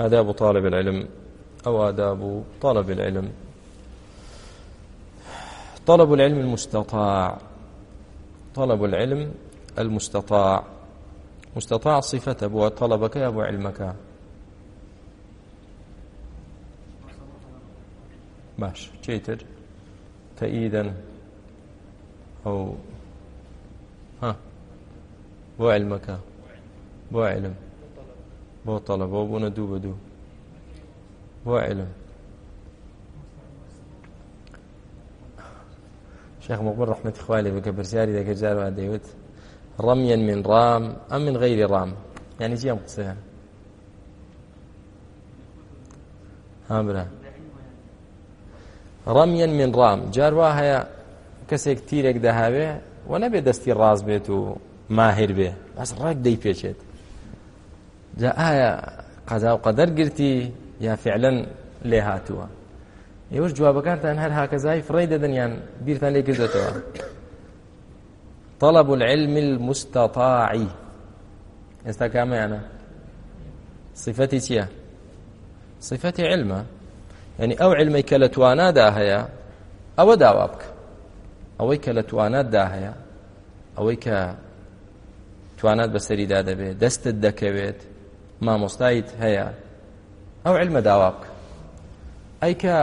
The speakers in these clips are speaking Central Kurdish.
آداب طالب العلم أو آداب طلب العلم طلب العلم المستطاع طلب العلم المستطاع مستطاع صفة بو طلبك أبو علمك باش تشيتر تأييدا أو ها بو علمك بو علم بۆ تەلەبە بوونە دوو بە دوو بۆ عیلم شيخ مقبل رحمة إخوالي بك برسياري ذاك جار واديوت رميا من رام أم من غير رام يعني جيم قصيها هامرا رميا من رام جار واهيا كسيك تيرك دهاوي ونبي دستي راز بيت وماهر به بس راك دي بيشت جا ئایا قەزا و قەدەر گرتی یا فعلەن لێ هاتووە ئێوەش جوابەکانتان هەر هاکەزای فڕی دەدەنیان بیرتان لێ کردێتەوە طلب العلم المستطاع ئێستا کامەیانە صفەتی چییە صفەتی علمە ینی ئەو علمی کە لە توانادا هەیە ئەوە داوا بکە ئەوەی کە لە تواناتدا هەیە ئەوەی کە توانات بەسەریدا دەبێت دەستت دەکەوێت مامۆستایت هەیە ئەو علمە داوا بکە ئەی کە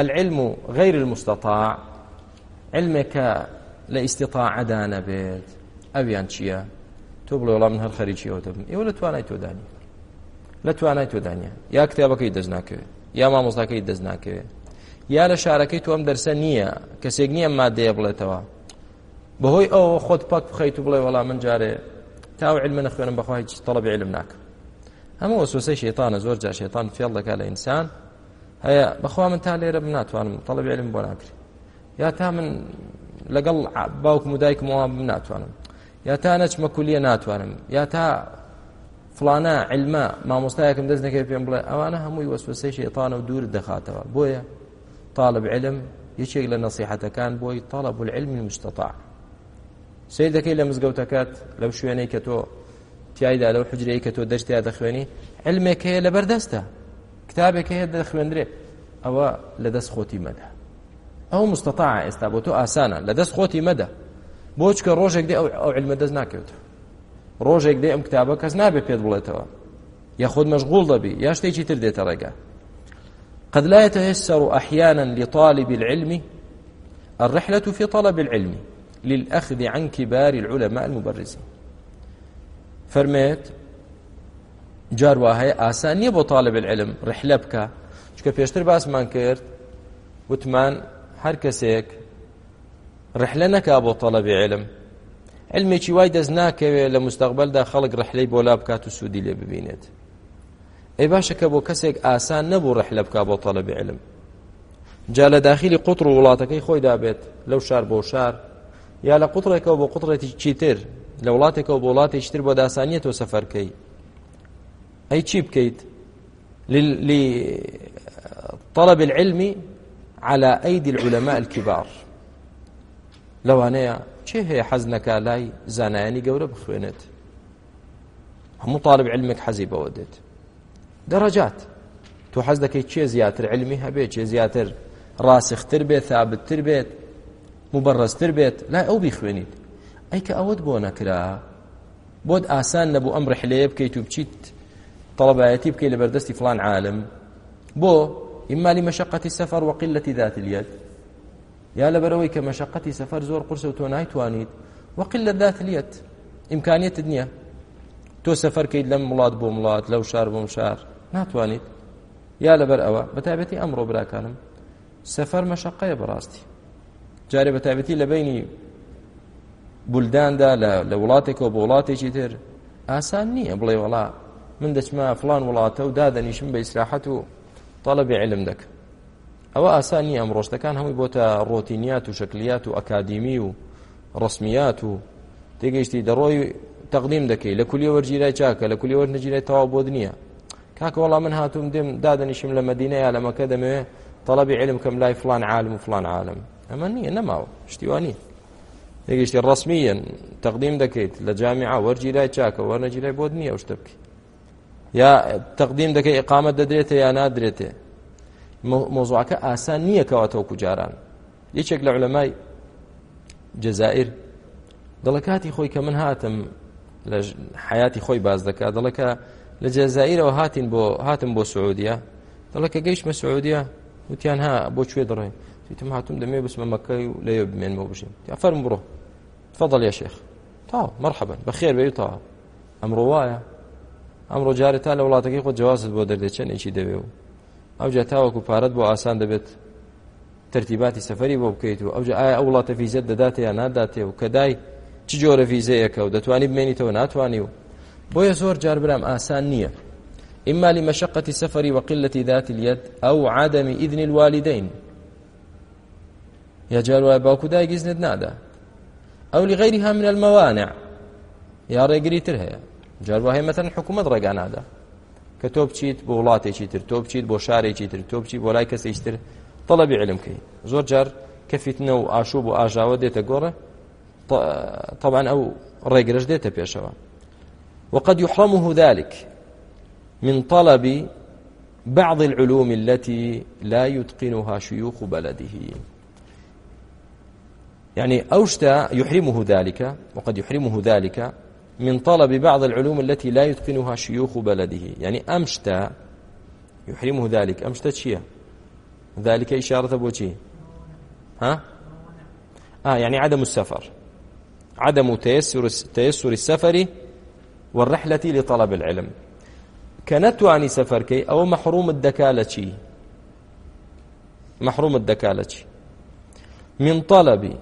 العلم غير المستطاع علمك لە ئیسیطاعەدا نەبێت ئەویان چییە؟ تۆ بڵێ وڵام من هەر خەریکی ئەوتم ئێوە لە توانای تۆدانی لە توانای تۆدانە یا کتێبەکەی دەستناکەوێت یا مامۆستاکەی دەستناکەوێت یا لە شارەکەی تۆم دەرسە نییە کەسێک نییە مادەیە بڵێتەوە بەهۆی ئەو خۆت پاک بخەیت و بڵێ وەڵام من جارێ تاو علمە نەخوێنم بەخوای تەڵەبی علم ناکە هەموو وەسوسەی شێتانە زۆر جا شێتان فێڵ دەکات لە ئینسان هەیە بەخوا من تا لێرە بناتوانم تەڵەب علم بۆ ناکری یا تا من لەگەڵ باوکم و دایکمەوە بناتوانم یا تا نەچمە کولیە ناتوانم یا تا فلانە علمە مامۆستایەکەم دەست نەکەی پێم بڵێ ئەوانە هەمووی وەسوسەی شێتانە و دوور دەخاتەوە بۆیە طالب علم یەکێک لە نەسیحەتەکان بۆی تەڵەب العلم المستطاع سیر دەکەی لە مزگەوتەکەت لەو شوێنەی کە تۆ تایدا لەو حجرەیە کە تۆ دەشتیا دەخوێنی علمێک هەیە لە بەردەستە کتابێک هەیە دەخوێندرێ ئەوە لە دەست خۆتی مەدا ئەو مستەتاع ئێستا بۆ تۆ ئاسانە لە دەست خۆتی مەدە بۆچکە ڕۆژێک دێ ئەو علمە دەست ناکەوت ڕۆژێک دێ ئەم کتابە کەس نابێت پێت بڵێتەوە یاخود مەشغول دەبی یا شتێکی تر دێتە ڕێگە قد لا يتيسر أحيانا لطالب العلم الرحلة في طلب العلم للأخذ عن كبار العلماء المبرزين فەرمێت جار وهەیە ئاسان نییە بۆ تاالب العلم ڕحلە بکە چکە پێشتر باسمان کرد وتمان هەر کەسێک ڕحلە نەکا بۆ تەڵەبی علم علمێکی وای دەست ناکەوێت لە مستەقبلدا خەڵک ڕحلەی بۆ لا بکات و سوودی لێ ببینێت ئەی باشەکە بۆ کەسێک ئاسان نەبوو ڕحلە بکا بۆ تەڵەبی علم جا لە داخلی قوتر و وڵاتەکەی خۆی دابێت لەو شار بۆ شار یا لە قوتڕێکەوە بۆ قوتڕێتی چیتر لە وڵاتێکەوە بۆ وڵاتێکی تر بۆ داسانیە تۆ سەفەرکەی ئەی چی بکەیت لطلب العلم على أيدي العلماء الكبار لەوانەیە چێ هەیە حەزنەکە لای زانایانی گەورە بخوێنێت هەموو طالب علمێک حەزی بەوە دێت دەڕەجات تۆ حەز دەکەیت چێ زیاتر علمی هەبێت چێ زیاتر ڕاسختر بێت ثابتتر بێت مبەڕستر بێت لای ئەو بیخوێنیت ئەیکە ئەوەت بۆ نەکرا بۆت ئاسان نەبوو ئەم ڕحلەیە بکەیت و بچیت طلبایەتی بکەیت لە بەردەستی فلان عالم بۆ ئیما لمەشەقەتی سەفەر وەقلەتی ذات الید یا لەبەرەوەی کە مەشەقەتی سەفەر زۆر قورسە و تۆ نایتوانیت وەقلە ذات الید ئیمکانیەتت نییە تۆ سەفەرکەیت لەم وڵات بۆ وڵات لەو شار بۆم شار ناتوانیت یا لەبەر ئەوە بەتابەتی ئەمڕۆ براکانم سەفەر مەشەقەیە بەڕاستی جارێ بەتابەتی لە بینی بولداندا لە وڵاتێکەوە بە وڵاتێکی تر ئاسان نییە بڵێ وڵا من دەچمە فلان وڵاتە و دادەنیشم بە ئیسراحەت و تەڵەبی علم دەکە ئەوە ئاسان نیە ئەم ڕۆشتەکان هەمووی بۆتە ڕۆتینیات و شکلیات و ئەکادیمی و ڕسمیات و تێگەیشتی دەڕۆی تەقدیم دەکەی لە کولی وەرجیرای چاکە لە کولی وەرنەگیرای تەوا بۆ نییە کاکە وڵا من هاتووم دێم دادەنیشم لە مدینە یا لە مەکە دەمەوێ تەڵەبی علم کەم لای فلان عالم و فلان عالم ئەمە نییە نەماوە شتیوانی یەگەشتی ڕسمیەن تەقدیم دەکەیت لە جامیع وەرجیرای چاکە وەرنەجیرای بۆ نییە شتە بکە یا تەقدیم دەکەی ئقامە دەدرێتە یا نادرێتێ مۆزوعەکە ئاسان نییە کەواتەوەکو جاران یەکێک لە علەمای جەزائر دڵە کاتی خۆی کە من هاتم لە حیاتی خۆی باز دەکات دڵەکە لە جەزائیرەوە هاتین بۆ هاتم بۆ سعودیا دڵەکە گەیشتمە سعودیا وتیان ها بۆ کوێ دەڕێن تم هاتوم دەمێ بسمە مەکەی و لەیە بمێنمە بژین فەرم بڕۆ فەدەڵ لە شێخ تا مرحبا بەخێر بێ تا ئەمڕۆ وایە ئەمڕۆ جارێت تا لە وڵاتەکەی خۆ جوازت بۆ دەردێت چەندێکی دەوێ و ئەوجا تاوەکو پارەت بۆ ئاسان دەبێت ترتیباتی سەفری بۆ بکەیت و ئەوجا ئایا ئەو وڵاتە فیزەت دەداتێ یا ناداتێ و کە دای چ جۆرە فیزەیەکە و دەتوانی بمێنیتەوە ناتوانانی و بۆیە زۆر جار برام ئاسان نییە إما لمشقة السفر وقلة ذات اليد أو عدم إذن الوالدين یا جار وای باوکو دایگیز نت نادا ئەو لی غیری هەم من المەوانع یا ڕێگری تر هەیە جار وای مەتەن حکوومەت ڕێگا نادا کە تۆ بچیت بۆ وڵاتێکی تر تۆ بچیت بۆ شارێکی تر تۆ بچیت بۆ لای کەسێکتر تەڵەبی علمکەی زۆر جار کە فیتنە و ئاشوب و ئاژاوە دێتە گۆڕە طبعا ئەو ڕێگرش دێتە پێشەوە وقد يحرمه ذلك من طلب بعض العلوم التي لا يتقنها شيوخ بلده يعني أوشتا يحرمه ذلك وقد يحرمه ذلك من طلب بعض العلوم التي لا يتقنها شيوخ بلده يعني أمشتا يحرمه ذلك أمشتا شيا ذلك إشارة بوشي ها آه يعني عدم السفر عدم تيسر تيسر السفر والرحلة لطلب العلم كنتواني سفركي أو محروم الدكالة محروم الدكالة من طلب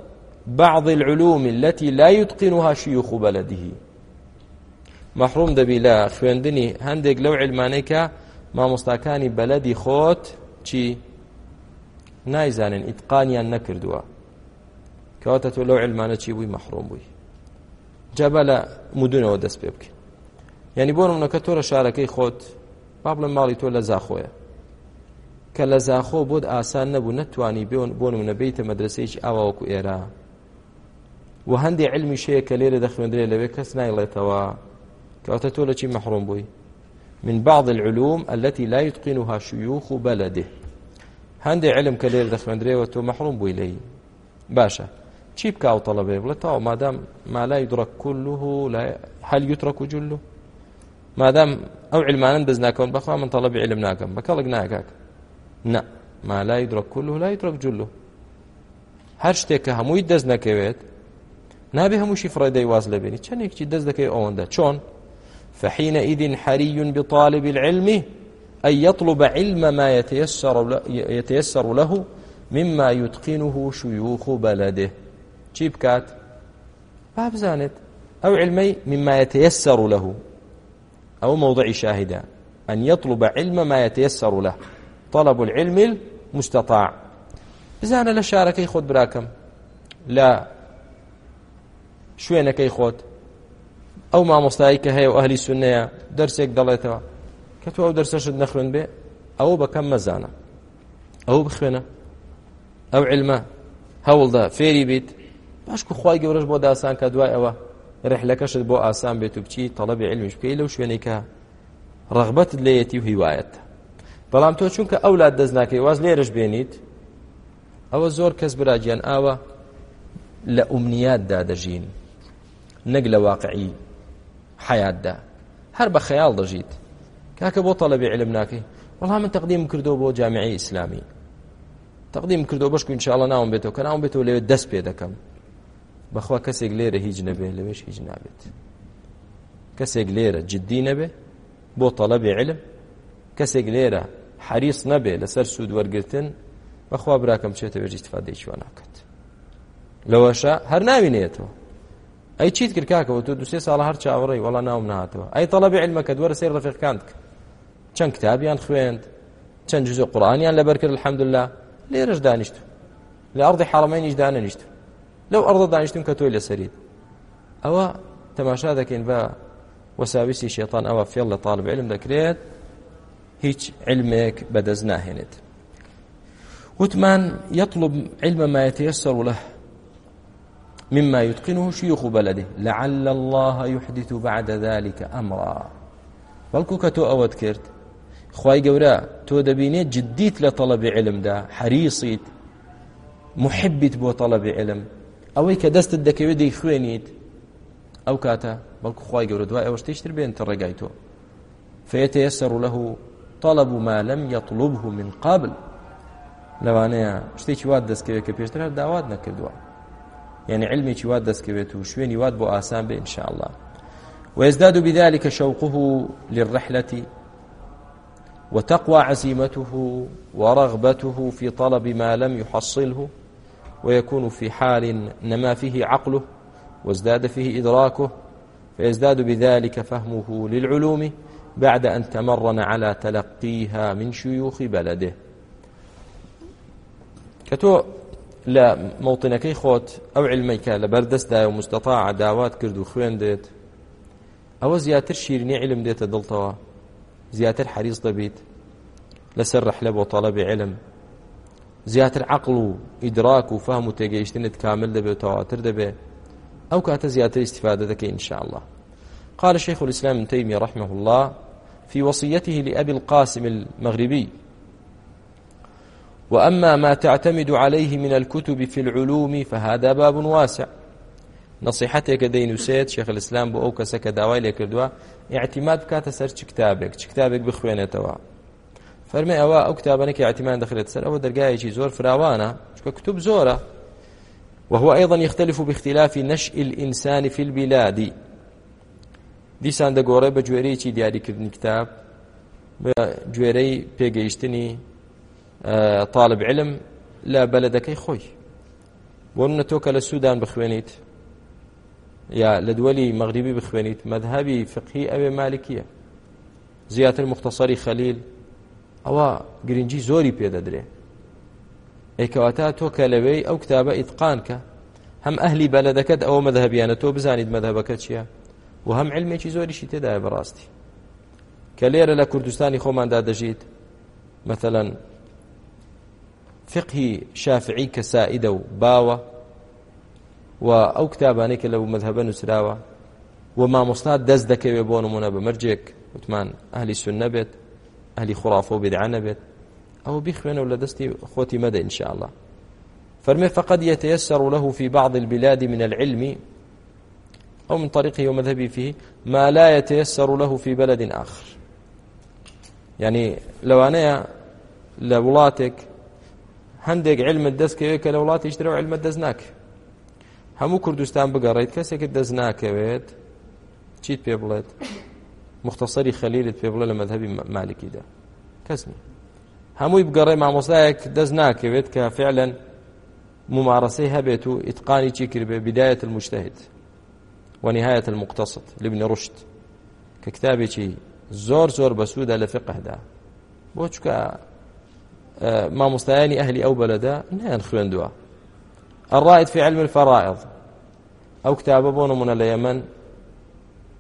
بعض العلوم التي لا يتقنها شيوخ بلده مەحروم دەبی لە خوێندنی هەندێک لەو علمانەیکە مامۆستاکانی بەلەدی خۆت چی نایزانن ئیتقانیان نەکردووە کەواتە تۆ لەو علمانە چی بووی مەحروم بووی جەبە لە مدونەوە دەست پێ بکەین یعنی بۆ نمونەکە تۆرە شارەکەی خۆت با بڵێ ماڵی تۆ لە زاخۆیە کە لە زاخۆ بۆت ئاسان نەبوو نەتوانی بۆ نمونە بیتە مەدرسەیەکی ئاواوەکو ئێرە و هەندێک علمی شەیە کە لێرە دەخوێندرێت لەوێ کەس نایڵێتەوە کەواتە تۆ لە چی مەحڕۆم بووی من بعض العلوم التي لا يتقنها شيوخ بلده هەندێک علم کە لێر دەخوێندرێەوە تۆ مەحڕوم بووی لی باشە چی بکە و تەڵەبێ بڵێ تاوە مادام ما لا يدرك كله لا هل يترك جله مادام ئەو علمانن دەست ناکەون بەخوا من تەڵەب علم ناکەم بە کەڵک ناکاک نه ما لا يدرك كله لا يترك جله هەر شتێک کە هەمووی دەست نەکەوێت نابێ هەمووشی فڕێدەی واز لەبێنی چەندێکی دەست دەکەی ئەوەندە چۆن فحينئذ حري بطالب العلم أن يطلب علم ما يتيسر, يتيسر له مما يتقنه شيوخ بلده چی بکات با بزانێت ئەو علمەی مما يتيسر له أو موضع شاهدا أن يطلب علم ما يتيسر له طلب العلم المستطاع بزانە لە شارەکەی خۆت براکەم لە شوێنەکەی خۆت ئەو مامۆستایی کە هەیە و ئەهلی سونەیە دەرسێک دەڵێتەوە کە تو ئەو دەرسەشت نەخوێن بێ ئەو بەکەم مەزانە ئەو بخوێنە ئەو علمە هەوڵدا فێری بیت باشکو خی گەورەش بۆ داسان کە دوای ئەوە رحلەکەشت بۆ ئاسان بێت و بچی تەڵەبی علمیش بکەی لەو شوێنێک کە ڕغبەت لێەتی و هیوایەت بەڵام تۆ چونکە ئەولات دەست ناکەی واز لێرش بێنیت ئەوە زۆر کەس براجیان ئاوە لە ئومنیاتدا دەژین نەک لە واقعی حیاتدا هەر بە خەیاڵ دەژیت کاکە بۆ تەلەبی علم ناکەی وەڵام من تەقدیم کردو بۆ جامعی ئیسلامی تەقدیم کردو بەشک انشاءڵە ناوم بێتەوە کە ناوم بێتەوە لەوێ دەست پێ دەکەم بەخوا کەسێک لێرە هیچ نەبێ لەوێش هیچ نابێت کەسێک لێرە جددی نەبێ بۆ تەلەبی علم کەسێک لێرە حریص نەبێ لەسەر سوود وەرگتن بەخوا براکەم بچێتە وێژی استفادەی شووە ناکات لەوەشە هەر ناوینێتەوە ئەی چیت کرد کاکەوە تۆ دوسێ ساڵ هەر چاوەڕی وەڵا ناوم نهاتەوە ئەی تەڵەبی علمەکە دووەرە سەی ڕفیقکانت چەند کتابیان خوێند چەند جزء قورآانیان لەبەر کرد الحەمدلله لێرەش دانیشت لە ئەڕدی حڵمەینیش دانەنیشت لەو ئەڕدە دانیشتم کە تۆی لەسەریت ئەوە تەماشا دەکەین بە وەساویسی شێطان ئەوە فێڵ لە تاالب علم دەکرێت هیچ علمێک بەدەست ناهێنێت وتمان يطلب علم ما يتيسر له مما يتقنه شيوخ بلده لعل الله يحدث بعد ذلك أمرا بەڵکو کە تۆ ئەوەت کرد خی گەورە تۆ دەبینێت جدیت لە تەڵەبی علمدا حریسیت محبیت بۆ تەڵەبی علم ئەوەی کە دەستت دەکەوێت دەی خوێنیت ئەو کاتە بەڵکو خی گەورە دوای ئەوەش تشتر بێنتە ڕێگای تۆ فيتيسر له طلب ما لم يطلبه من قبل لەوانەیە شتێکی وات دەستکەوێت کە پێشتر داوات نەکردووە یعنی علمێکی وا دەستکەوێت و شوێنی وات بۆ ئاسان بێ انشاءله ويزداد بذلك شوقه للرحلة وتقوى عزيمته ورغبته في طلب ما لم يحصله ويكون في حال نما فيه عقله وازداد فيه إدراكه فيزداد بذلك فهمه للعلوم بعد أن تمرن على تلقيها من شيوخ بلده كتو لە مەوتنەکەی خۆت ئەو علمیکە لە بەردەستدای و مستەتا عداوات کرد و خوێندێت ئەوە زیاتر شیرنی علم دێتە دڵتەوە زیاتر حریز دەبیت لەسەر ڕحلە بۆ تەڵەبی علم زیاتر عقل و ئیدراک و فام و تێگەیشتنت کامل دەبێت تەواتر دەبێ ئەو کاتە زیاتر استفاده دەکەی انشاءله قال شيخ الإسلام ابن تيمية رحمه الله في وصيته لأبي القاسم المغربي وأما ما تعتمد عليه من الكتب في العلوم فهذا باب واسع نصيحتك دين سيد شيخ الإسلام بو كسك داوای لێ کردووە اعتماد بکاتە سەر چ کتابێک چ کتابێک بخوێنێتەوە فەرمی ئەوە ئەو کتابانێکی اعتمان دەخرێت سەر ئەوە دەرگایەکی زۆر فراوانە چکە کتب زۆرە وهو أيضا يختلف باختلاف نشء الإنسان في البلاد دیسان دەگۆڕێ بە گوێرەیەکی دیاریکردنی کتاب بە گوێرەی پێگەیشتنی طالب علم لە بەلەدەکەی خۆی بۆنە تۆ کە لە سوودان بخوێنیت یا لە دووەلی مەغریبی بخوێنیت مەذهبی فقی ئەوێ مالکیە زیاتر مختصری خەلیل ئەوە گرنگی زۆری پێدەدرێ ئەیکەواتە تۆ کە لەوەی ئەو کتابە ئیتقان کە هەم ئەهلی بەلەدەکەت ئەوە مەذهبیانە تۆ بزانیت مەذهبەکە چییە و هەم علمێکی زۆریشی تێدایە بەڕاستی کە لێرە لە کوردستانی خۆماندا دەژیت مثلەن فقهی شافعی کە سائیدە و باوە و ئەو کتابانەی کە لەو مذهبە نووسراوە و مامۆستا دەست دەکەوێت بۆ نمونە بە مەرجێک وتمان ئەهلی سون نەبێت ئەهلی خوڕافە و بدعانە بێت ئەو بیخوێنە و لە دەستی خۆتی مەدە ئینشاءله فەرمێ فقد يتيسر له في بعض البلاد من العلم أو من طريقه ومذهبه فيه ما لا يتيسر له في بلد آخر يعني لو أنا لولاتك هەندێک علمت دەستکەوێت کە لە وڵاتی شترەوە علمە دەست ناکە هەموو کوردستان بگەڕیت کەسێکت دەست ناکەوێت چیت پێ بڵێت مختصری خەلیلت پێ بڵێ لە مەذهبی مالکیدا کەسنی هەمووی بگەڕێ مامۆستایەک دەست ناکەوێت کە فعلەن ممارەسەی هەبێت و ئیتقانی چی کرد بێ بدایەت المجتهد ونهایة المقتصد لابن رشد کە کتابێکی زۆر زۆر بەسوودا لە فقهدا بۆ چکە مامۆستایانی ئەهلی ئەو بەلەدا نیان خوێندووە الرائد في علم الفرائض أو كتابة بون من اليمن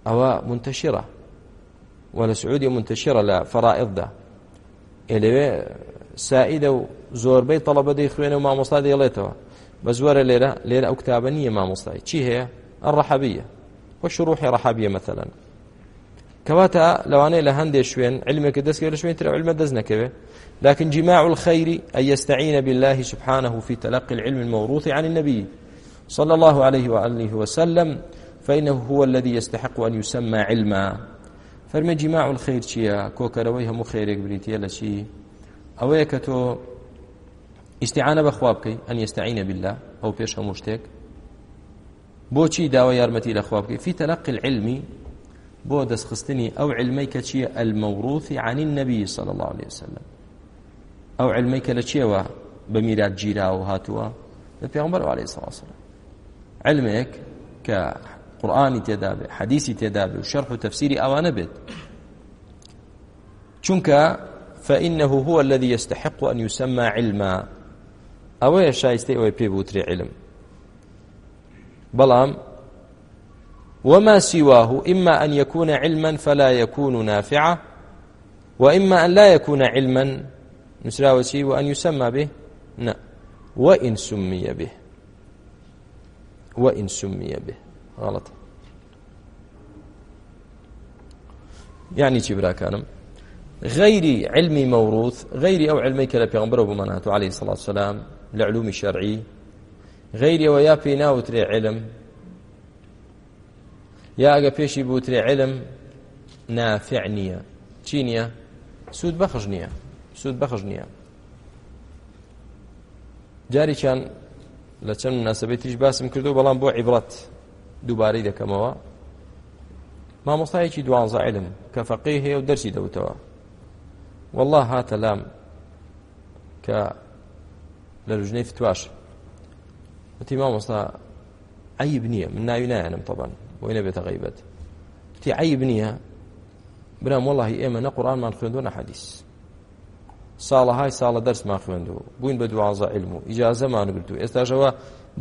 أو منتشرة ولا سعودية منتشرة لفرائض ده إلي سائدة وزور بي طلبة دي خوينة وما مصلا دي ليتوا بزورة ليرة ليرة أو كتابة نية ما مصلا شي هي الرحبية وشروح رحبية مثلا كواتا لو أنا لهندي شوين علمك دسك ولا شوين ترى علم دزنك به لكن جماع الخير أن يستعين بالله سبحانه في تلقي العلم الموروث عن النبي صلى الله عليه وآله وسلم فإنه هو الذي يستحق أن يسمى علما فەرمە جیماع الخیر چییە کۆکەرەوەی هەموو خێرێک بریتە لە چی ئەوەیە کە تۆ ئیسیعاە بەخوا بکەی ئەن ئێستاعینە بلا ئەو پێش هەموو شتێک بۆچی داوای یارمەتی لەخوا بکەی فی تەلقی العلمی بۆ دەستخستنی ئەو علمی کە چییە ئەلمەوروثی عنی نەبی صلى الله عليه وسلم ئەو علمەی کە لە چێوە بە میرات گیراوە هاتووە لە پێغمبەر عليه ساسڵ علمێک کە قورآانی تێدا بێ حەدیسی تێدا بێ و شەرح و تەفسیری ئەوانە بێت چونکە فإنه هو الذي يستحق أن يسمى علما ئەوەیە شایستی ئەوەی پێبوتری علم بەڵام وما سواه إما أن يكون علما فلا يكون نافعة وإما أن لا يكون علما نسراوە چی و ئەن یوسەما بێ نە وئین سمیە بێ وئین سمیە بێ غڵەت یعنی چی براکانم غەیری علمی مەوروث غەیری ئەو علمەی کە لە پێغمبەرەوە بمانات و عليه سڵات سلام لە علومی شەرعی غەیریەوە یا پێی ناوترێ علم یا ئەگە پێشی بوترێ علم نافع نییە چی نییە سوود بەخش نییە سود بەخش نییە جارێکیان لە چەند مناسبەی تریش باسم کردو بەڵام بۆ عیبرەت دووبارەی دەکەمەوە مامۆستایەکی دوانزە علم کە فەقی هەیە و دەرسی دەوتەوە والله هاتە لام کە لە لوژنەی فتواش وتی مامۆستا عیب نییە من ناوی نایەنم تەبان بۆی نەبێتە غیبەت وتی عیب نییە برام والله ئێمە نە قورآنمان خوێندوە نە حەدیث ساڵەهای ساڵە دەرسمان خوێندەوە بووین بە دوازە علم و ئیجازەمان گرت و ئێستاژەوە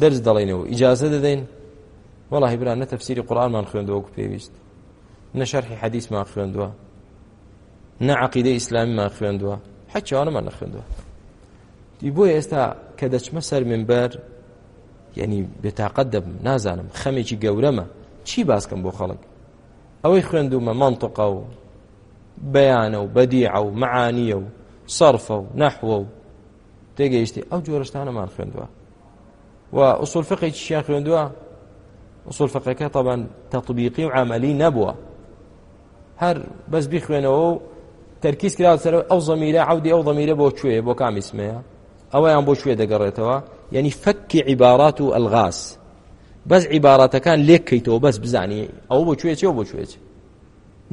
دەرس دەڵێنەوە ئیجازە دەدەین وەڵی بران نە تەفسیری قورآمان خوێندەوەکو پێویست نە شەرحی حەدیثمان خوێندووە نە عقیدە ئیسلامیمان خوێندووە حەچوانەمان نەخوێندووە دی بۆیە ئێستا کە دەچمە سەر منبەر یعنی بێتاقەت دەبم نازانم خەمێکی گەورەمە چی باسکەم بۆ خەڵک ئەوەی خوێندومە منطقە و بەیانە و بەدیع و معانیە و سەرفە و نەحوە و تێگەیشتی ئەو جۆرەشتانەمان خوێندووە و ئوسول فقی چیان خوێندووە ئوسول فقەکە تەبان تەطبیقی و عملی نەبووە هەر بەس بیخوێنەوە و تەرکیز کرا سەر ئەو زەمیرە عودی ئەو ضەمیرە بۆ کوێ بۆ کامیسمەیە ئەوەیان بۆ کوێ دەگەڕێتەوە یعنی فەکی عیبارات و ئەلغاس بەس عیباراتەکان لێککەیتەوە بەس بزانی ئەو بۆ کوێ چێ بۆ کوێچ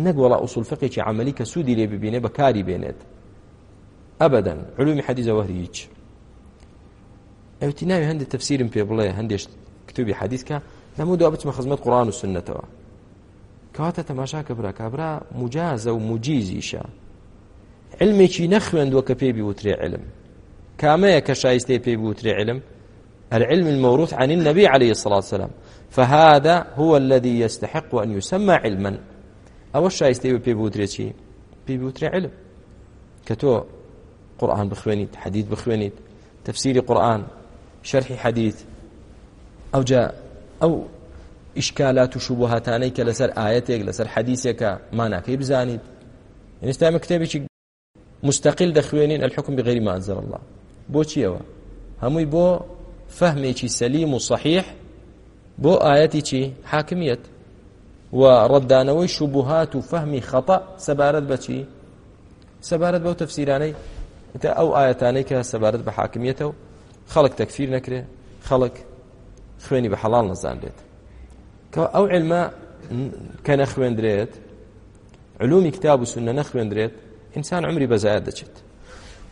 نەگوڵە ئوسول فقێکی عملی کە سوودی لێ ببینێ بەکاری بێنێت ئەبدەن علومی حەدیزەوە هیچ ئەوتی ناوی هەندێک تەفسیرم پێ بڵێ هەندێش کتوبی حەدیثکە نەمودەوە بچمە خزمەت قورآن و سنتەوە کەواتە تەماشا کە برا کابرا مجازە و مجیزیشە علمێکی نەخوێندووە کە پێی وترێ علم کامەیە کە شایستی پێی وترێ علم العلم الموروث عن النبي عليه الصلاة والسلام فهذا هو الذي يستحق أن يسمى علما أو الشايستي بيبوتري شيء بيبوتري علم كتو قورآن بخوێنیت حەدیث بخوێنیت تفسیری قورآن شرحی حەدیث ئەوجا ئەو ئیشکالات و شوبهاتانەی کە لەسەر ئاەتێک لەسەر حەدیثێکە ماناکەی بزانیت ئێستا ئێمە کتێبێکی مستقل دەخوێنین الحكم بغیر ما انزل الله بۆچی ئەوە هەمووی بۆ فەهمێکی سەلیم و صحیح بۆ ئاەتی چی حاکمیت و ڕەدانەوەی شوبهات و فەهمی خەتە سەبارەت بەچی سەبارەت بەو تەفسیرانەی ئیتە ئەو ئاەتانەی کە سەبارەت بە حاکمیەتە و خەڵک تەکفیر نەکرێ خەڵک خوێنی بە حەڵال نەزانرێت کە ئەو علمە کە نەخوێندرێت علومی کتاب و سنە نەخوێندرێت ئینسان عمری بەزایات دەچێت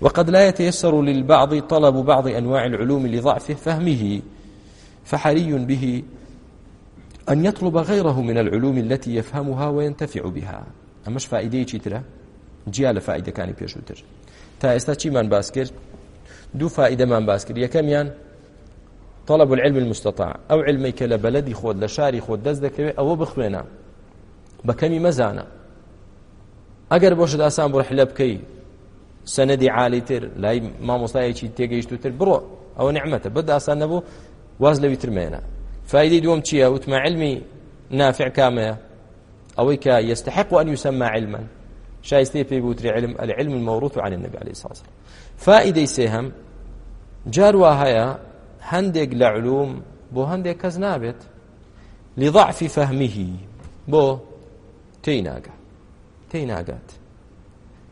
وقد لا يتيسر للبعض طلب بعض أنواع العلوم لضعف فهمه فحري به أن يطلب غيره من العلوم التي يفهمها وينتفع بها أماش فائدة ترى جيال فائدة كان بيشوتر تا ئێستا چیمان باس کرد دوو فائدەمان باس کرد یەکەمیان طلب العلم المستطاع ئەو علمی کە لە بەلەدی خۆت لە شاری خۆت دەست دەکەوێت ئەوە بخوێنە بە کەمی مەزانە ئەگەر بۆشت ئاسان بڕ حلە بکەی سەنەدی عالیتر لای مامۆستایەکی تێگەیشتوتر بڕۆ ئەوە نعممەتە بەد ئاسان نەبوو واز لەوی ترمێنە فایدی دووەم چییە وتمە علمی نافع کامەیە ئەوەی کە يستحق أن يسمى علما شایسته پێی بوتری علم العلم الموروث عن النبي عليه الصلاه والسلام فائده سهم جار وهايا هندق لعلوم بو هندق كزنابت لضعف فهمه بو تيناقه تيناقات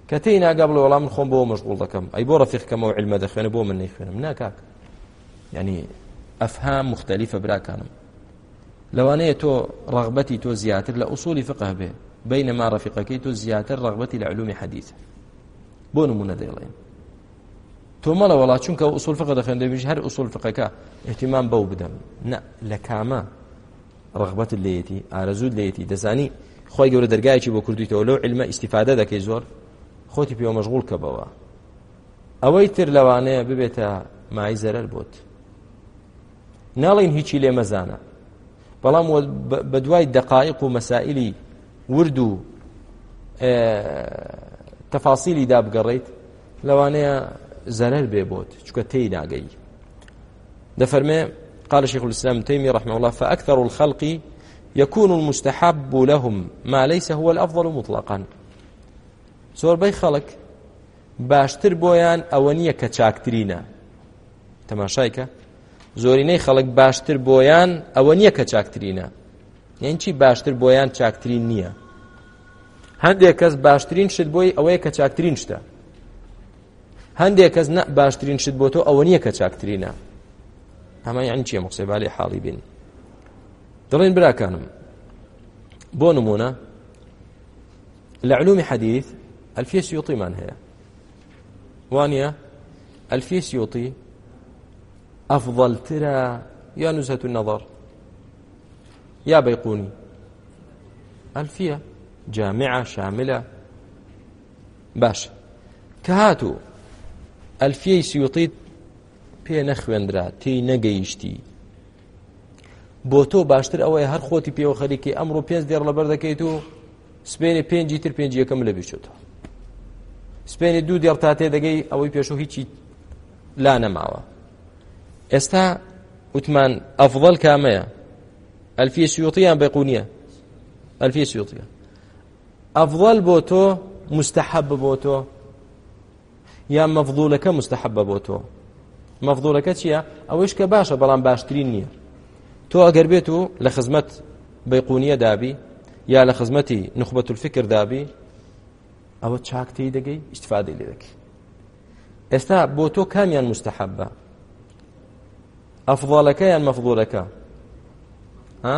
كتينا قبل ولا من خم بو مشغول دكم اي بو رفيق كم علم دخن بو من يخنم ناكاك يعني افهام مختلفه برا كانم لو انا تو رغبتي تو زياتر لاصول فقه به بینەما ڕفیقەکەی تۆ زیاتر ڕغبەتی لە علومی حەدیث بۆ نمونە دەیڵێن تۆ مەڵە وڵا چونکە ئوسول فقە دەخێن دەویش هەر ئوسول فقەکە احتیمان بەو بدەم نە لە کامە ڕغبەت لێتی ئارەزوو لێتی دەزانی خۆی گەورە دەرگایکی بۆ کردیتەوە لەو علمە ئیسیفادە دەکەی زۆر خۆتی پێوە مەشغول کە بەوە ئەوەی تر لەوانەیە ببێتە مای زەرەر بۆت ناڵین هیچی لێ مەزانە بەڵام بە دوای دقائق و مەسائلی ورد و تەفاسیلی دا بگەڕیت لەوانەیە زەرەر بێ بۆت چکە تێی ناگەی دەفەرمێ قال شيخ الإسلام تيمي رحمه الله فأكثر الخلق يكون المستحب لهم ما ليس هو الأفضل مطلقا زۆر بەی خەڵک باشتر بۆیان ئەوە نییە کە چاکترینە تەماشایکە زۆرینەی خەڵک باشتر بۆیان ئەوە نییە کە چاکترینە یەنچی باشتر بۆیان چاکترین نییە هەندێک کەس باشترین شت بۆی ئەوەیە کە چاکترین شتە هەندێک کەس باشترین شت بۆ تۆ ئەوە نییە کە چاکترینە ئەمە یان چیە مقسەبالی حاڵی بین دەڵێن براکانم بۆ نمونە لە علومی حەدیث ئەلفیە سیوتیمان هەیە وانە ئەلفیە سیوتی ئەفضلترە یا نوزهة النظر یا بەیقونی ئەلفیە جامعة شاملة باش كهاتو ألفية سيوطيت پێ نەخوێنرا تێی نەگەیشتی بۆ تۆ باشتر ئەوەی هەر خۆتی پێوە خەریکی ئەمڕۆ پێنج دێڕ لەبەر دەکەیت و سبێنێ پێنجی تر پێنج یەکەم لە بچێتەوە سبێنێ دوو دێڕ تا تێ دەگەی ئەوەی پێشو هیچی لا نەماوە ئێستا وتمان ئەفڵ کامەیە ئەلفی سووتیان بێقونیە ئەلفی سووتیە ئەفڵەل بۆ تۆ مستحب بۆ تۆ یان مەفضولەکە مستحبە بۆ تۆ مەفضولەکە چییە؟ ئەوەش کە باشە بەڵام باشترین نییە تۆ ئەگەر بێت و لە خزمەت بەیقونیە دابی یا لە خزمەتی نخبەت الفکر دابی ئەوە چاکتی دەگەی ئیسفادەی لێ دەکەی ئێستا بۆ تۆ کامیان مستحبە ئەفضڵەکە یان مەفضولەکە ها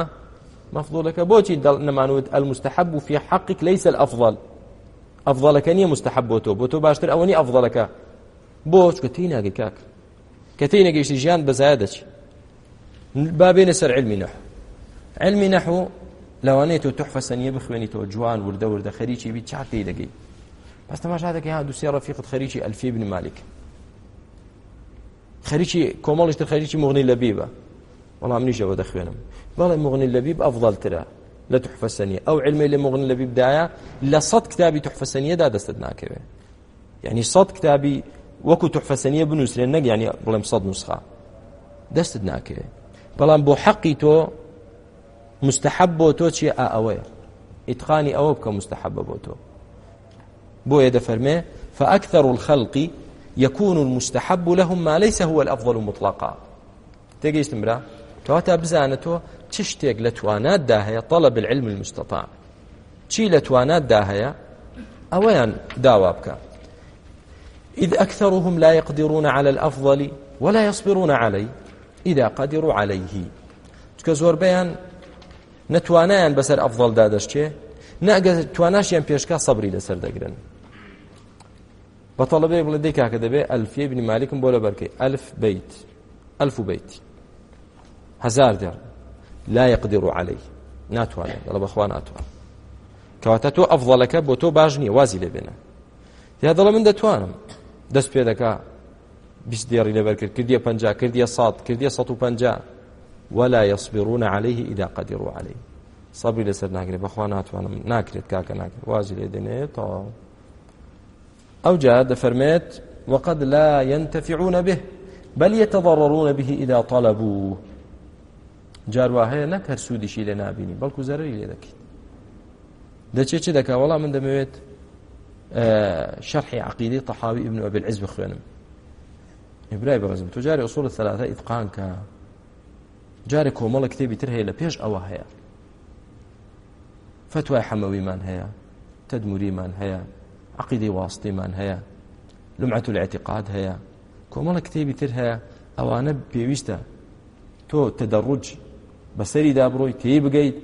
مەفضولەکە بۆچی نەمانوت المستحب في حقك ليس الأفضل ئەفضلەکە نییە مستحب بۆ تۆ بۆ تۆ باشتر ئەوەنی ئەفضلەکە بۆ چکە تی ناگەی کاک کە تی نەگەیشتی ژیان بەزایە دەچی با بێنە سەر علمی نەح علمی نەحو لەوانەیە تۆ تحفە سەنیە بخوێنی تۆ جوان وردە وردە خەریکی بی چار پێی دەگەی پس تەماشا دەکەی ها دوسێ ڕەفیقت خەریکی ئەلفی بن مالک خەریکی کۆمەڵیشتر خەریکی مغنی لەبی بە وەڵام نیژەوە دەخوێنم بەڵێ مغنی لەبیب ئەفڵترە لە تحفەسەنیە ئەو علمی لە مغن لە بیبدایە لە سەد کتابی تحفەسەنیەدا دەستت ناکەوێت یعنی سەد کتابی وەکو تحفەسەنیە بنووسێن نەگیانی بڵێم سەد نوسخا دەستت ناکەوێت بەڵام بۆ حەقی تۆ مستحب بۆ تۆ چیە ئا ئەوەیە ئیتخانی ئەوە بکە مستحب بۆ تۆ بۆیە دەفەرمێ فأكثر الخلق يكون المستحب لهم ما ليس هو الأفضل مطلقا تجيش تمرأ کەواتە بزانێتەوە چ شتێک لە تواناتدا هەیە تەڵە بالعلم المستەطاع چی لە تواناتدا هەیە ئەوەیان داوا بکە إذ أكثرهم لا يقدرون على الأفضل ولا يصبرون عليه إذا قدروا عليه تکە زۆر بەیان نەتوانیان بەسەر ئەفضلدا دەشتێ ناگە تواناشیان پێشکە سەبری لەسەر دەگرن بە تەڵەبێ بڵێ دیکاکە دەبێ ئەلفێ بنی مالیکم بۆ لە بەرکەی ئەلف بیت ئەلف و بیتی هزار درهم لا يقدر عليه ناتوانێت دەڵە بەخوا ناتوان کەواتە تۆ ئەفڵەکە بۆ تۆ باش نییە وازی لێ بێنە یا دەڵە من دەتوانم دەست پێ دەکا بیست دێڕی لەبەر کرد کردیە پ کردیە سات کردیە 150 ولا يصبرون عليه إذا قدروا عليه صبري لەسەر ناگرێت بەخوا ناتوانم ناکرێت کاکە ناکرێت وازی لێ دێنێت تا ئەو جا دەفەرمێت وقد لا ينتفعون به بل يتضررون به إذا طلبوه جاروا هەیە نەک هەر سوودیشی لە نابینی بەڵکو زەرری لێ دەکەیت دەچێت چ دەکا وەڵام من دەمەوێت شەرحی عقیدی تەحاوی ابن ئەبل عز بخوێنم برای بەڕزم تۆ جارێ ئوسڵ سەلاتە ئیتقان کە جارێک کۆمەڵە کتێبی تر هەیە لە پێش ئەوە هەیە فتوای حەمەویمان هەیە تەدموریمان هەیە عقیدی واستیمان هەیە لمعەت الاعتقاد هەیە کۆمەڵە کتێبی تر هەیە ئەوانە پێویستە تۆ تدەڕوج بەسەری دابڕۆی تێ بگەیت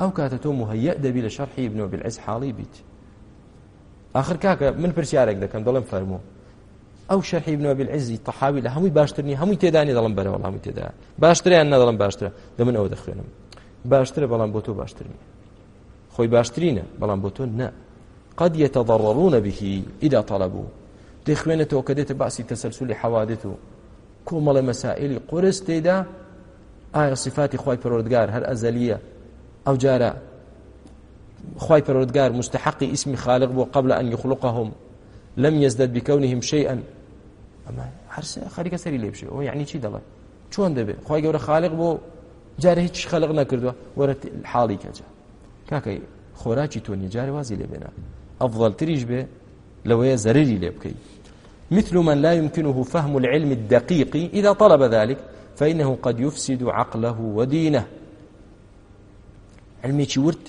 ئەو کاتە تۆ مهەیە دەبی لە شەرحی بنەوە بالعز حاڵی بیت آخر کاکە من پرسیارێک دەکەم دەڵم فەرموو ئەو شەرحی بنەوە بالعزی تەحاوی لە هەمووی باشترنی هەمووی تێدانی دەڵم بەرەوە هەمووی تێدا باشتریان نەدەڵم باشترە دە من ئەوە دەخوێنم باشترە بەڵام بۆ تۆ باشترنی خۆی باشترینە بەڵام بۆ تۆ نە قد يتضررون به إذا طلبوا دەی خوێنێتەوە کە دێتە باسی تەسەلسولی حەوادت و کۆمەڵە مەسائللی قرس تێدا ئایا صفاتی خی پەرۆردگار هەر ئەزەلیە ئەو جارە خی پەرۆردگار مستحقی ئیسمی خالق بۆ قبل ئەن یخلقهم لم يزدد بكونهم شيئا ئەمە هەرسە خەریکە سەری لێ بشێ ئەو یعنی چی دەڵێ چۆن دەبێت خی گەورە خالق بۆ جارە هیچ خەلق نەکردووە وەرە حاڵی کەجا کاکەی خۆراکی تۆنی جارە وازی لێ بێنە ئەفضلتریش بێ لەوەیە زەرری لێ بکەیت مثل من لا يمكنه فهم العلم الدقيق إذا طلب ذلك فإنه قد يفسد عقله ودينه علمێکی ورد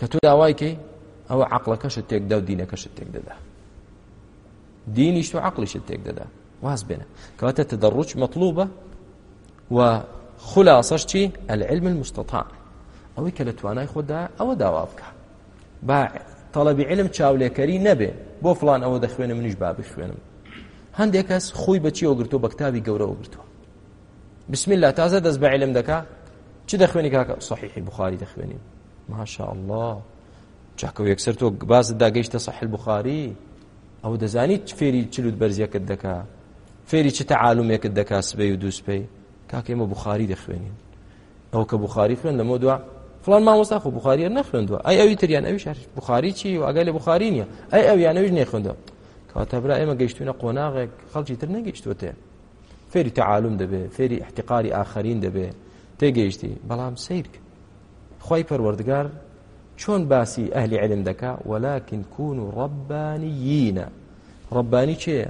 کە تۆ داوای کەی ئەوە عقلەکەشت تێکدا و دینەکەشت تێک دەدا دینیش و عقلیشت تێک دەدا واز بێنە کەواتە تدەڕوج مەطلوبە و خلاصەش چی العلم المستطاع ئەوەی کە لە توانای خۆدا ئەوە داوا بکە با تەڵەبی علم چاولێکەری نەبێ بۆ فلان ئەوە دەخوێنم منیش با بخوێنم هەندێک کەس خۆی بەچی وەگرتۆ بە کتابی گەورە وەگرتووە بسم الله تازە دەست بە علم دەکا چ دەخوێنی کاکە صحیحی بخاری دەخوێنی ماشاء الله چاکە و یەکسەر تۆ بازت داگەیشتە صحیح بخاری ئەو دەزانیت فێری چلوت بەرزیەکەت دەکا فێری چ تەعاالومێکت دەکا سبەی و دووسپەی کاکە ئێمە بخاری دەخوێنین ئەو کە بخاری خوێندەمە دووە فلان مامۆستا خۆ بخاریە نەخوێندووە ئەی ئەوی تریان ئەوی شارش بخاری چی و ئەگەل لە بخاری نییە ئەی ئەویان ئەویش نێخوێندەوە کاتەبرا ئێمە گەیشتوینە قۆناغێک خەڵکی تر نەگەیشتوە تێ فێری تعالوم دەبێ فێری احتقاری ئاخرین دەبێ تێگەیشتی بەڵام سیرک خی پەروەردگار چۆن باسی ئەهلی علم دەکا وەلاکن کوون و ڕبانیینە ڕبانی چێە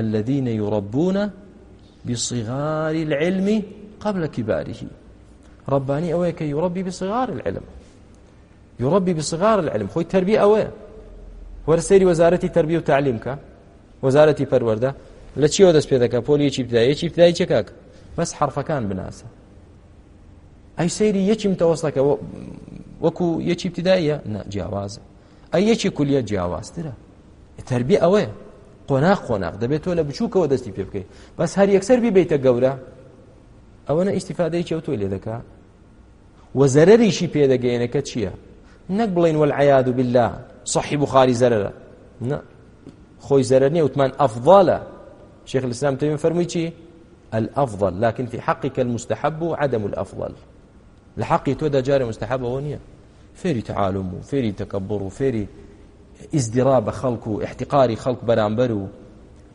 الذين يربون بصغار العلم قبل كباره رباني أوي كي يربي بصغار العلم يربي بصغار العلم خوي تربية أوي ورسيري وزارة تربية وتعليم كا وزارة پرورده لە چیەوە دەست پێ دەکە پۆلی چیپدای چیپدای چێکک بەس حرفەکان بناسە ئەی سەیری یەکیم تەوەستەکە وەکو یەکی ابتداییە جیاوازە ئەی یەکی کولیە جیاوازترە تەربی ئەوەیە قۆناق قۆناق دەبێت تۆ لە بچووکەوە دەستی پێ بکەیت بەس هەر یەکسەر ببیتە گەورە ئەوەنە ئیسیفادەیکی ئەو تۆی لێ دەکا وەزەرریشی پێدەگەیەنەکە چییە؟ نەک بڵین وەعاد و بلا صحی بخاری زەرەرە خۆی زەرەر نیە وتمان ئەفضالە شيخ الإسلام تيمين فرميتي الأفضل لكن في حقك المستحب عدم الأفضل لحقي تودا جاري مستحب ونية فيري تعالم فيري تكبر فيري ازدراب خلق احتقار خلق برامبر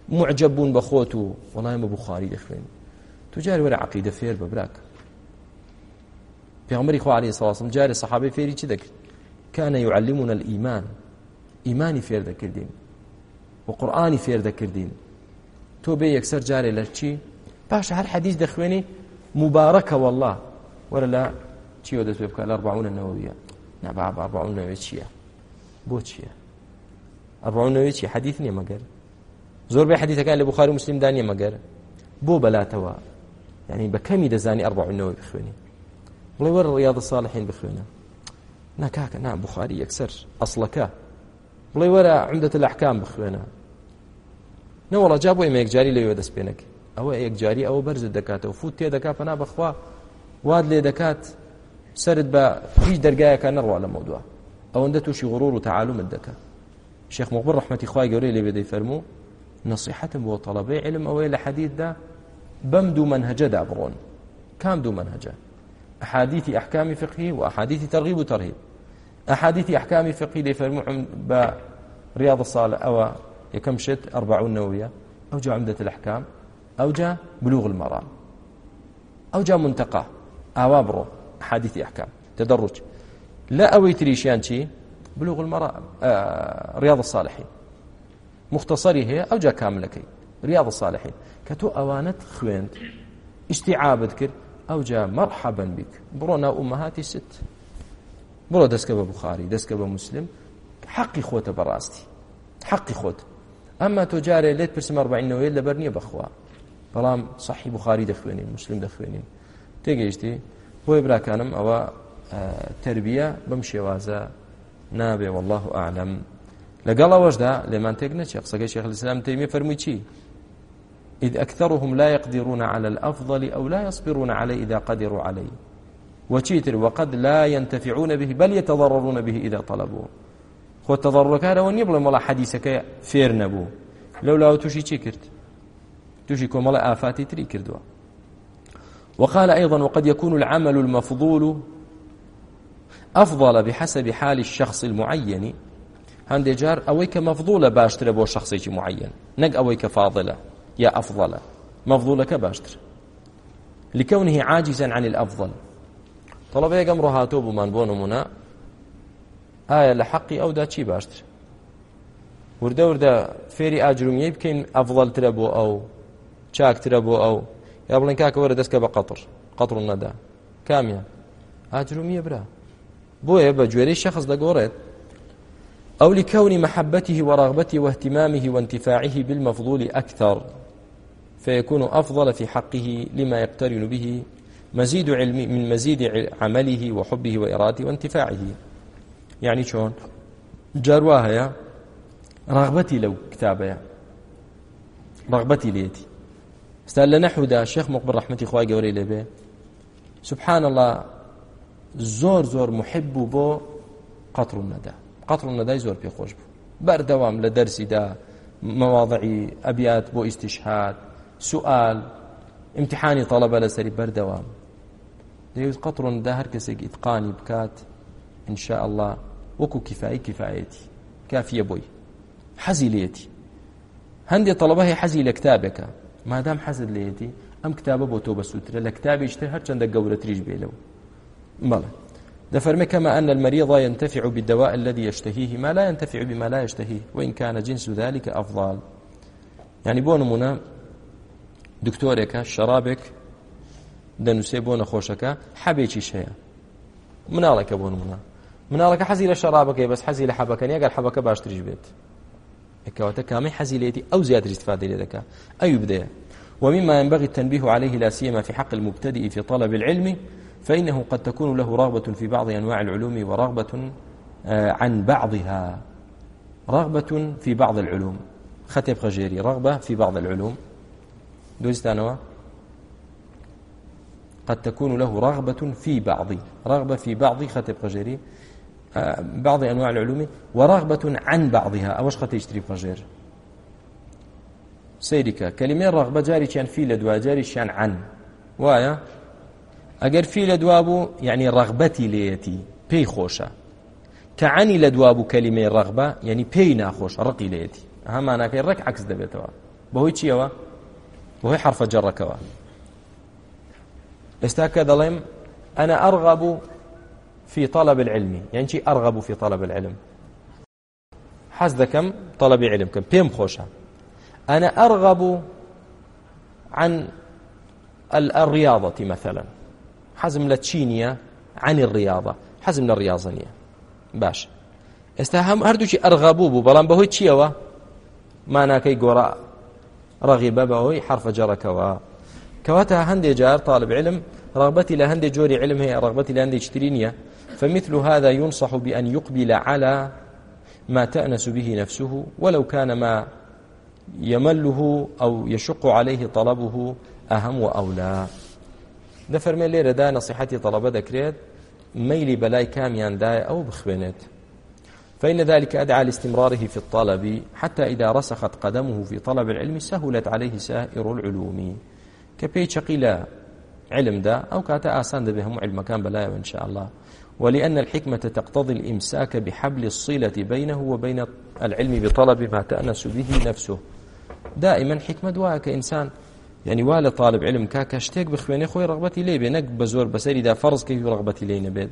معجبون بخوته والله ما بخاري دخلين تجاري ولا عقيدة فير ببراك في عمري خو عليه الصلاة والسلام جاري صحابي فيري كذا كان يعلمنا الإيمان إيماني فير ذكردين وقرآني فير ذكردين تۆ بێ یەکسەر جارێ لە چی پاش هەر حەدیث دەخوێنی مبارەکە والله وەرە لە چیەوە دەتوێ بکە لە ڕباونە نەوەویە نەبابڕباونەوێ چییە بۆ چییە ئەڕونەوەی چی حەدیث نیە مەگەر زۆربەی حەدیثەکان لە بخاری مسلیم دانیە مەگەر بۆ بەلاتەوە یعنی بە کەمی دەزانی ئەڕونەوەی بخوێنی بڵێ وەرە ڕیاضە ساڵحین بخوێنە نکاکە نا بخاری یەکسەر ئەسڵەکە بڵێ وەرە عمدەتە لە حکام بخوێنە نەوەڵە جا بۆ ئێمەێکجاری لەوێ دەست پێێنەکە ئەوە یەکجاری ئەوە بەرزت دەکاتەوە فوت تێ دەکات پەنا بەخوا واد لێ دەکات سرت بە هیچ دەرگایەکە نەڕوا لە مەودووە ئەوەندە تووشی غڕور و تعالومت دەکە شێخ مەقبر ڕحمەتی خوای گەورەی لەوێ دەی فەرموو نصیحتم بۆ تەڵەبەی علم ئەوەیە لە حەدیددا بەم دوو منهجەدا بڕۆن کام دوو منهجە ئەحادیتی ئەحکامی فقهی و ئەحادیتی تەرغیب و تەرهیب ئەحادیتی ئەحکامی فقهی لێ فەرموو بە ڕیاض ساڵ ئەوە يكم شت أربعون نووية أو جاء عمدة الأحكام أو جاء بلوغ المرام أو جاء منتقى أوابرو حديث أحكام تدرج لا أوي تريشيان شي بلوغ المرام آه رياض الصالحين مختصري هي أو جاء كاملكي رياض الصالحين كتو أوانت خوينت استيعابت كر أو جاء مرحبا بك برونا أمهاتي ست برو دەستکە بە بخاری دەستکە بە مسلم حەقی خۆتە بەڕاستی حەقی خۆت ئەمما تۆ جارێ لێت پرسم ڕبعینەوەی لەبەر نییە بخوا بەڵام صحی بخاری دەخوێنین مسلم دەخوێنین تێگەیشتی بۆی براکانم ئەوە تربیە بەم شێوازە نابێ والله ئاعلم لەگەڵ ئەوەشدا لێمان تێک نەچێ قسەکەی شێخ الإسلام تەیمی فەرمووی چی إذ أكثرهم لا يقدرون على الأفضل أو لا يصبرون عليه إذا قدروا عليه وتشيتر وقد لا ينتفعون به بل يتضررون به إذا طلبوه خۆ تەضڕەکانەوە نیە بڵێ مەڵە حەدیسەکە فێر نەبوو لەولاوە تووشی چی کرد تووشی کۆمەڵە ئافاتی تری کردووە وقال أيضا وقد يكون العمل المفضول أفضل بحسب حال الشخص المعين هەندێ جار ئەوەی کە مەفضولە باشترە بۆ شخصێکی معەن نەک ئەوەی کە فاضلە یا ئەفضلە مەفضولەکە باشتر لکەونه عاجزا عن الأفضل طلبەیەگەم ڕۆهاتۆ بوومان بۆ نمونە ئایا لە حەقی ئەودا چی باشتر وردە وردە فێری ئاجرومیە بکەین ئەڤڵترە بۆ ئەو چاکترە بۆ ئەو یا بڵێن کاکە وەرە دەستکە بە قەتر قەتڕ نەدا کامیان ئاجرومیە برا بۆیە بە گوێرەی شەخص دەگۆڕێت أو لكون محبته ورغبته واهتمامه وانتفاعه بالمفضول أكثر فيكون أفضل في حقه لما يقترن به مزيد علم من مزيد عمله وحبه وإرادته وانتفاعه یعنی چۆن جاروا هەیە ڕغبەتی لەو کتابەیە ڕغبەتی لێتی ستا لە نەحودا شێخ مقبر ڕحمەتی خوای گەورەی لێبێ سبحان الله زۆر زۆر محب بوو بۆ قەتر و نەدا قەتر و نەدای زۆر پێ خۆش بوو بەردەوام لە دەرسیدا مەواضعی ئەبیات بۆ ئیسیشهاد سوال امتحانی طلبە لەسەری بەردەوام دەیوت قەتڕون دا هەر کەسێک ئیتقانی بکات انشاء الله وەکو کفایی کفایەتی کافیە بۆی حەزی لێتی هەندێک تەڵەبە هەیە حەزی لە کتابێکە مادام حەزت لێتی ئەم کتابە بۆ تۆ بەسووترە لە کتابیشتر هەرچەندە گەورەتریش بێلەوە بەڵێ دفرمي كما أن المريض ينتفع بالدواء الذي يشتهيه ما لا ينتفع بما لا يشتهيه وإن كان جنس ذلك أفضل يعني بۆ نمونە دکتۆرێکە شەرابێک دەنووسێ بۆ نەخۆشەکە حەبێکیش هەیە مناڵێکە بۆ نمونە مناڵەکە حەزی لە شەرابەکەی بەس حەزی لە حەبەکەن ئەگەر حەبەکە باشتریش بێت ێکەوەتە کامی حەزیلێتی ئەو زیاتر استفاده لێ دەکات ئەوی بدەیە ومما ينبغي التنبيه عليه لا سيما في حق المبتدئ في طلب العلم فإنه قد تكون له رغبة في بعض أنواع العلوم ورغبة عن بعضها رغبة في بعض العلوم ختب خجيري رغبة في بعض العلوم دوزتانوا قد تكون له رغبة في بعض رغبة في بعض ختب خجيري بعض أنواع العلوم ورغبة عن بعضها أوش قد يشتري بخجير سيرك كلمة رغبة جاري كان في لدوا جاري كان عن وايا ئەگەر فی لە دوابوو یعنی ڕغبەتی لێەتی پێی خۆشە کەعانی لە دوابوو کەلیمەی ڕغبە یعنی پێی ناخۆش ڕقی لێتی هەمانەکەی ڕێک عکس دەبێتەوە بەهۆی چیەوە بەهۆی حرفە جەڕەکەەوە ئێستا کە دەڵێم ئەنا ئەرغبوو في طلب العلم يعني چی ارغب في طلب العلم حەز دەکەم طلبی علمکەم پێم خۆشە ئەنە ئەرغب عن الرياضة مثلا حەزم لە چی عن الرياضة حەزم لە ڕاضە نییە باش ئێستا هەم هەردووکی ئەرغەبوو بوو بەڵام بەهۆی چیەوە ماناکەی گۆڕا ڕغیبە بەهۆی حرفە جەڕەکەەوە کەواتە هەندێک جار طالب علم رغبتي لهندي جوري علم هي رغبتي لهندي اشترينية فمثل هذا ينصح بأن يقبل على ما تأنس به نفسه ولو كان ما يمله أو يشق عليه طلبه أهم وأولى دەفەرمێ لێرە دا نصیحەتی طلبە دەکرێت مەلی بەلای کامیاندای ئەو بخوێنێت فإن ذلك أدعى لاستمراره في الطلب حتى إذا رسخت قدمه في طلب العلم سهلت عليه سائر العلوم كبي شقيلا علمدا ئەو کاتە ئاسان دەبێ هەموو علمەکان بەلایەوە إن شاء الله ولأن الحكمة تقتضي الإمساك بحبل الصلة بينه وبين العلم بطلب ما تأنس به نفسه دائما حكمة دواء كإنسان يعني والا طالب علم كاك شتێک بخوێنێ خۆی رغبتي لێ بێ نەک بە زۆر بەسەریدا فەرز کەی رغبەتی لێ نەبێت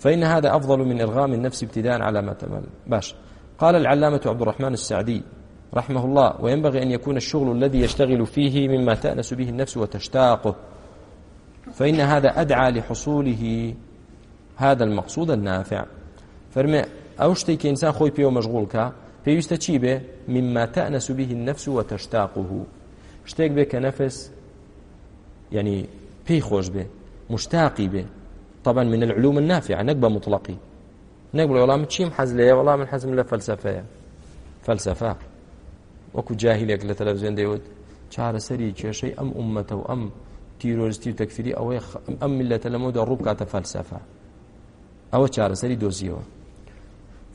فإن هذا أفضل من إرغام النفس ابتداء على ما تمل باش قال العلامة عبد الرحمن السعدي رحمه الله وينبغي أن يكون الشغل الذي يشتغل فيه مما تأنس به النفس وتشتاقه فإن هذا أدعى لحصوله هذا المقصود النافع فرمي أو شتي كإنسان خوي بيو مشغول كا پێویستە چی بێ مما تەنەس و بیهی نەفس و تەشتاقه شتێک بێ کە نەفس ینی پێی خۆش بێ مشتاقی بێ طبعا من العلوم النافعة نەک بە مطلقی نەک بڵێ وەڵام چیم حەز لەیە وەڵام من حەزم لە فەلسفەیە فەلسفە وەکو جاهلێک لە تەلەڤزیۆن دەیوت چارەسەری کێشەی ئەم ئومەتە و ئەم تیرۆریستی و تەکفری ئەوەی ئەم ملەتە لەمەدا ڕوو بکاتە فەلسەفە ئەوە چارەسەری دۆزیەوە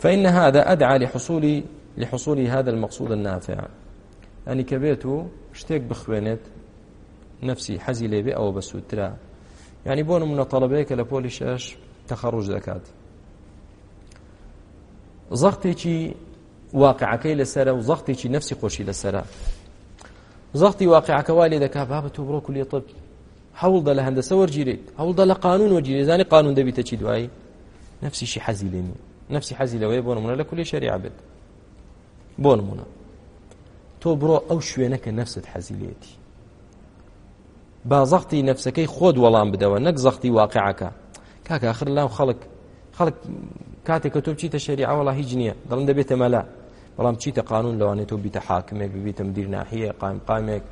فإن هذا أدعى لحصول لحصول هذا المقصود النافع يعني كبيتو شتێک بخوێنێت نفسی حەزی لێبێ ئەوە بە سووترا یعنی بۆ نمونە تەڵبەیە کە لە پۆلی شش تەخەڕوش دەکات زەختێکی واقعەکەی لەسرە و زەختێکی نفسی خۆشی لەسرە زەختی واقعەکەوا لێ دەکات با بە تۆ بڕۆ کولی طب هەوڵدا لە هەندەسە وەرگیرێت هەوڵدا لە قانون وەرگیرێ زانی قانون دەبیتە چی دوایی نفسیشی حەزی لێنی نفسی حەزی لەوەی بۆ نمونە لە کولی شەریع بێت بۆ نمونە تۆ بڕۆ ئەو شوێنە کە نفست حەزی لێتی با زەختی نفسەکەی خۆت وەڵام بدەوە نەک زەختی واقعەکە کاکە آخر لاو خەڵک خەڵک کاتێک کە تۆ بچیتە شەریع وڵا هیچ نییە دەڵم دەبێتە مەلا بەڵام چیتە قانون لەوانێت تۆ بیتە حاکمێک ببیتە مدیر ناحیە قام قامێک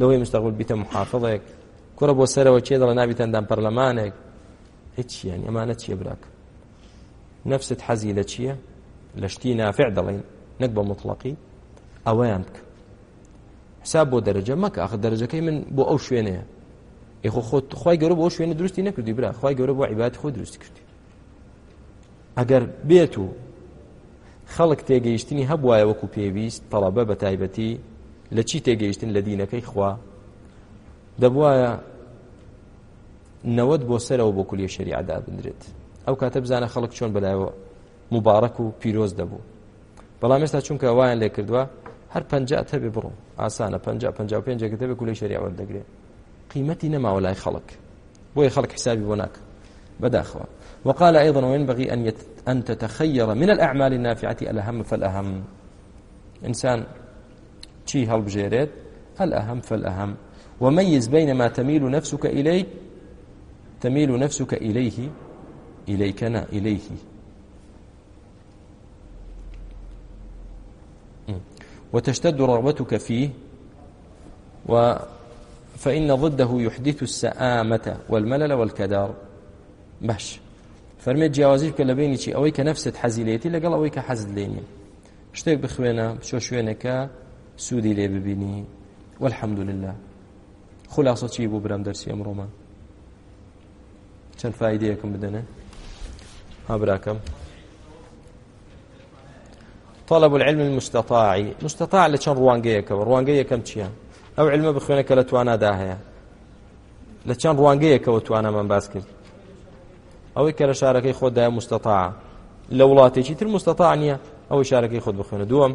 لەوەی مستەقبل بیتە محافظێک کوڕە بۆ سەرەوە چێ دەڵە ناوی تەندان پەرلەمانێک هیچ یان ئەمانە چیە براکە نفست حەزی لە چییە لە شتی نافع دەڵێن نەک بە مطلقی ئەوەیان بکە حساب بۆ دەرەجە مەکە ئەخ دەرەجەکەی من بۆ ئەو شوێنەیە ئێخۆ خۆت خی گەورە بۆ شوێنە درستی نەکردی برا خی گەورە بۆ عیبات خۆ درست کردی ئەگەر بێت و خەڵک تێگەیشتنی هەبوایە وەکو پێویست تەڵەبە بە تایبەتی لە چی تێگەیشتن لە دینەکەی خوا دەبواە نەوەت بۆ سەرەوە بۆ کولیە شریعدا بندرێت ئەو کاتە بزانە خەڵک چۆن بەلایەوە مبارەک و پیرۆز دەبوو بەڵام ئێستا چونکە وایان لێ کردووە هەر پنج تەبێ بڕۆ ئاسانە پ پێنجەکە تەبێ کولی شریعوە دەگرێت قیمەتی نەماوە لای خەڵک بۆیە خەڵک حسابی بۆ ناکە بەداخەوە وقال أيضا وينبغي أن, يت... أن تتخير من الأعمال النافعة الأهم فالأهم إنسان چی هەڵبژێرێت هەل ئەهم فەل ئەهم وميز بين ما تميل نفسك إليه تميل نفسك إليه إليكنا إليه وتشتد رغبتك فيه و فإن ضده يحدث السآمة والملل والكدار باش فەرمێت جیاوازی بکە لە بینیی ئەوەی کە نفست حەزیلێتی لەگەڵ ئەوەی کە حەزت لێنی شتێک بخوێنە بچۆ شوێنەکە سوودی لێ ببینی والحەمد لله خلاصە چی بوو برام دەرسی ئەمڕۆمان چەند فایدەیەکم بدەنە ها براکەم طلب العلم المستطاع مستطاع لە چەند ڕوانگەیەکەوە ڕوانگەیەکەم چییە ئەو علمە بخوێنەکە لە توانادا هەیە لە چەند ڕوانگەیەکەوە توانە من باس کرد ئەوەی کە لە شارەکەی خۆدای مستطاع لە وڵاتێکی تر مستطاع نییە ئەوەی شارەکەی خۆت بخوێنە دووەم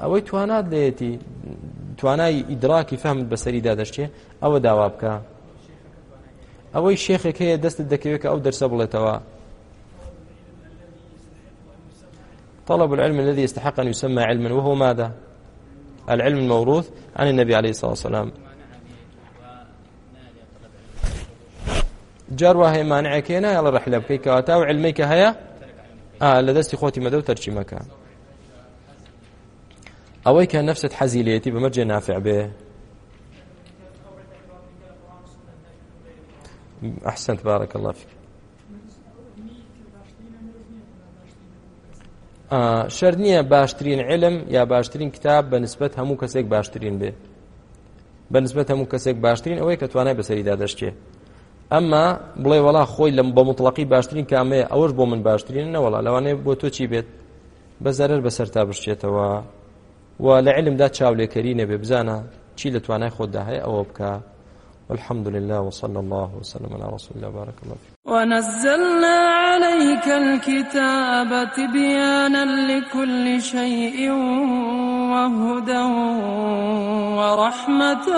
ئەوەی توانات لێتی توانای ئیدراکی فهم بەسەریدا دەشتێ ئەوە داوا بکە ئەوەی شێخێک هەیە دەستت دەکەوێت کە ئەو دەرسە بڵێتەوە طلب العلم الذي يستحق أن يسمى علما وهو ماذا العلم الموروث عن النبي عليه الصلاة والسلام جار وهي مانعك هنا يلا رحلة بكيك وتاو علمك هيا آه لدستي خوتي مدو ترجمك ئەوەی کە نفست حەزی لێتی بەمەرجێ نافع بێ ئەحسنت بارك الله فيك شەر نییە باشترین علم یا باشترین کتاب بە نسبت هەموو کەسێک باشترین بێ بە نسبت هەموو کەسێک باشترین ئەوەی کە توانای بەسەریدا دەشتێ ئەمە بڵێ وڵا خۆی لەم بە مطلقی باشترین کامەیە ئەوەش بۆ من باشترین نەوەڵا لەوانەیە بۆ تۆ چی بێت بە زەرەر بەسەر تا بشتێتەوە و لە علمدا چاولێکەری نەبێ بزانە چی لە توانای خۆدا هەیە ئەوە بکە والحمد لله وصلى الله وسلم على رسول الله بارك الله فيك ونزلنا عليك الكتاب تبيانا لكل شيء وهدى ورحمة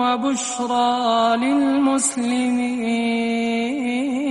وبشرى للمسلمين